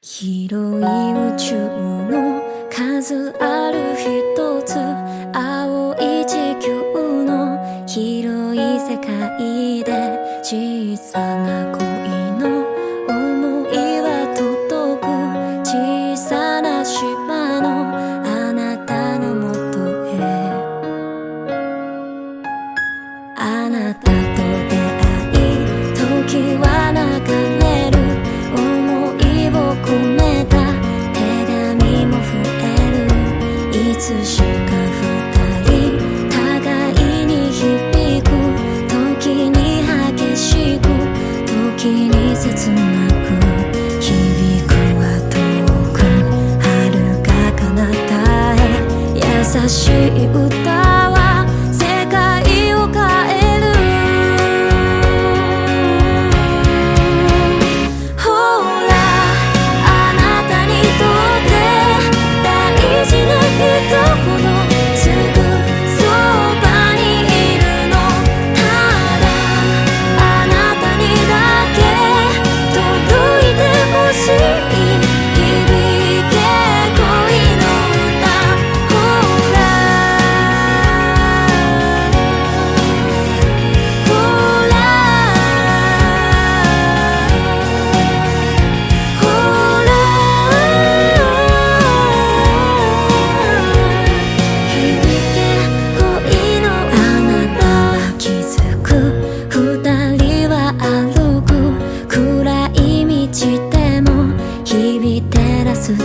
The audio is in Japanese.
広い宇宙の数ある一つ青い地球の広い世界で小さな子